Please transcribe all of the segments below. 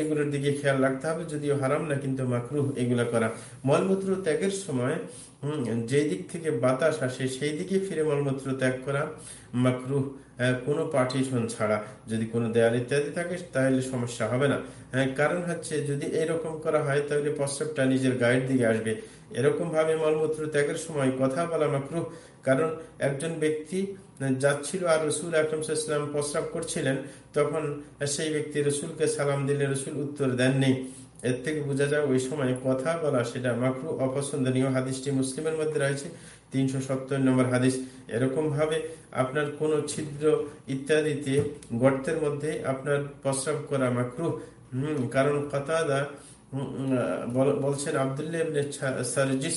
এগুলোর দিকে খেয়াল রাখতে হবে, যদিও হারাম না, কিন্তু মাকরুহ এগুলো করা। মলমূত্র ত্যাগের সময় যেই দিক থেকে বাতাস আসে, সেই দিকে ফিরে মলমূত্র ত্যাগ করা মাকরুহ কোনো পার্টিশন ছাড়া। যদি কোনো দেয়াল ইত্যাদি থাকে, তাহলে সমস্যা হবে না। কারণ হচ্ছে, যদি এরকম করা হয়, তাহলে প্রস্রাবটা নিজের গায়ের দিকে আসবে। এরকম ভাবে মলমূত্র ত্যাগের সময় কথা বলা মাকরুহ, কারণ একজন ব্যক্তি যাচ্ছিল আর রসুল আকরমসাল্লাম প্রস্রাব করছিলেন, তখন সেই ব্যক্তি রসুলকে সালাম দিলে রসুল উত্তর দেননি। এর থেকে বোঝা যায় ওই সময় কথা বলা সেটা মাকরু অপছন্দনীয় হাদিসটি মুসলিমের মধ্যে রয়েছে, তিনশো সত্তর নম্বর হাদিস। এরকম ভাবে আপনার কোন ছিদ্র ইত্যাদিতে গর্তের মধ্যে আপনার প্রস্রাব করা মাকরু। কারণ কথাদা বলছেন আবদুল্লাহ সারজিস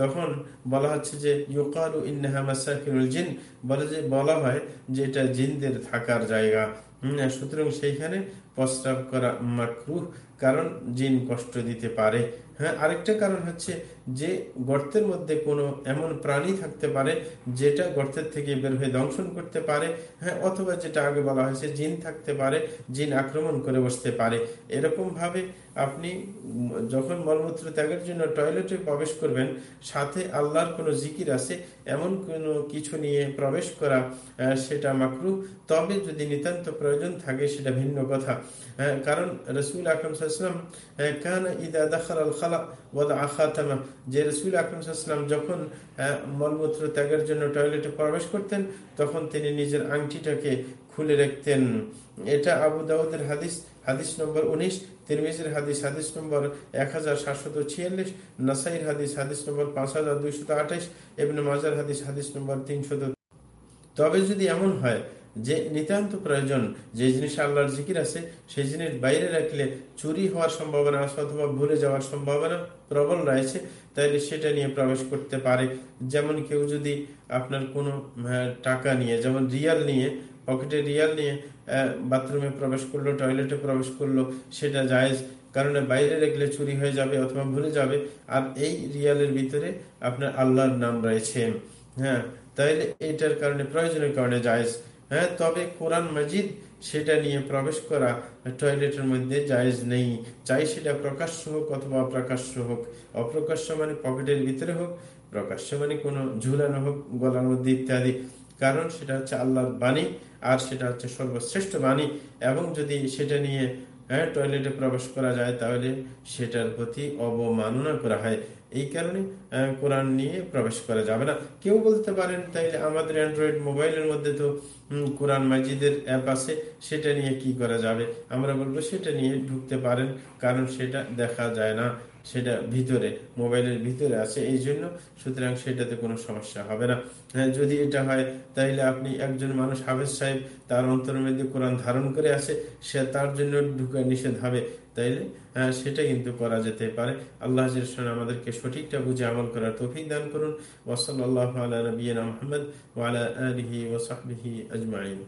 তখন বলা হচ্ছে যে, ইউকালু ইন্নাহা মাসাকিনুল জিন। বলে যে, বলা হয় যে, এটা জিনদের থাকার জায়গা। সুতরাং সেইখানে প্রস্রাব করা মাকরুহ, কারণ জিন কষ্ট দিতে পারে। হ্যাঁ আরেকটা কারণ হচ্ছে যে, গর্তের মধ্যে কোনো এমন প্রাণী থাকতে পারে, যেটা গর্তের থেকে বের হয়ে দংশন করতে পারে। হ্যাঁ অথবা যেটা আগে বলা হয়েছে, জিন থাকতে পারে, জিন আক্রমণ করে বসতে পারে। এরকম ভাবে আপনি যখন মলমূত্র ত্যাগের জন্য টয়লেটে প্রবেশ করবেন, সাথে আল্লাহর কোনো জিকির আছে, এমন কোনো কিছু নিয়ে প্রবেশ করা সেটা মাকরু, তবে যদি নিতান্ত প্রয়োজন থাকে, সেটা ভিন্ন কথা। কারণ রসুল আকরম সাল্লাম কান ইদা দাখাল আল খালা ওদা আখাতামা। যে রসুল আকরম সাল্লাম যখন মলমূত্র ত্যাগের জন্য টয়লেটে প্রবেশ করতেন, তখন তিনি নিজের আংটিটাকে খুলে রাখতেন। এটা আবু দাউদের হাদিস হাদিস নম্বর উনিশ, তিরমিজির হাদিস হাদিস নম্বর এক হাজার সাতশত ছিয়াল্লিশ, নাসাইর হাদিস হাদিস নম্বর পাঁচ হাজার দুইশত আঠাইশ এবং মাজার হাদিস হাদিস নম্বর তিনশত তবে যদি এমন হয় যে নিতান্ত প্রয়োজন, যে জিনিস আল্লাহর জিকির আছে, সেই জিনিস বাইরে রাখলে চুরি হওয়ার সম্ভাবনা আছে অথবা ভুলে যাওয়ার সম্ভাবনা প্রবল রয়েছে, তাইলে সেটা নিয়ে প্রবেশ করতে পারে। যেমন কেউ যদি আপনার কোনো টাকা নিয়ে, যেমন রিয়াল নিয়ে, পকেটে রিয়াল নিয়ে বাথরুমে প্রবেশ করল, টয়লেটে প্রবেশ করল, সেটা জায়েজ। কারণ বাইরে রেখলে চুরি হয়ে যাবে অথবা ভুলে যাবে, আর এই রিয়ালের ভিতরে আপনার আল্লাহর নাম রয়েছে। হ্যাঁ তাইলে এটার কারণে, প্রয়োজনের কারণে জায়েজ। হ্যাঁ তবে কোরআন মজিদ সেটা নিয়ে প্রবেশ করা টয়লেটের মধ্যে জায়েজ নেই। চাই সেটা প্রকাশ্য হোক অথবা অপ্রকাশ্য হোক। অপ্রকাশ্য মানে পকেটের ভিতরে হোক, প্রকাশ্য মানে কোনো ঝুলানো হোক, গলার মধ্যে ইত্যাদি। কারণ সেটা হচ্ছে আল্লাহর বাণী আর সেটা হচ্ছে সর্বশ্রেষ্ঠ বাণী। এবং যদি সেটা নিয়ে হ্যাঁ টয়লেটে প্রবেশ করা যায় তাহলে সেটার প্রতি অবমাননা করা হয়। এই কারণে কোরআন নিয়ে প্রবেশ করা যাবে না। কেউ বলতে পারেন, তাইলে আমাদের অ্যান্ড্রয়েড মোবাইলের মধ্যে তো কোরআন মাজিদের অ্যাপ আছে, সেটা নিয়ে কি করা যাবে? আমরা বলব, সেটা নিয়ে ঢুকতে পারেন, কারণ সেটা দেখা যায় না, সেটা ভিতরে, মোবাইলের ভিতরে আছে, এই জন্য সুতরাং সেটাতে কোনো সমস্যা হবে না। হ্যাঁ যদি এটা হয়, তাইলে আপনি একজন মানুষ, হাফেজ সাহেব, তার অন্তরের মধ্যে কোরআন ধারণ করে আসে সে তার জন্য ঢুকা নিষেধ হবে। তাইলে সেটা কিন্তু করা যেতে পারে। আল্লাহ আমাদেরকে সঠিকটা বুঝে আমল করার তৌফিক দান করুন। ওসল আল্লাহ আলা নবীনা মোহাম্মদ ওয়ালা আলহি ওসাহি আজমাইন।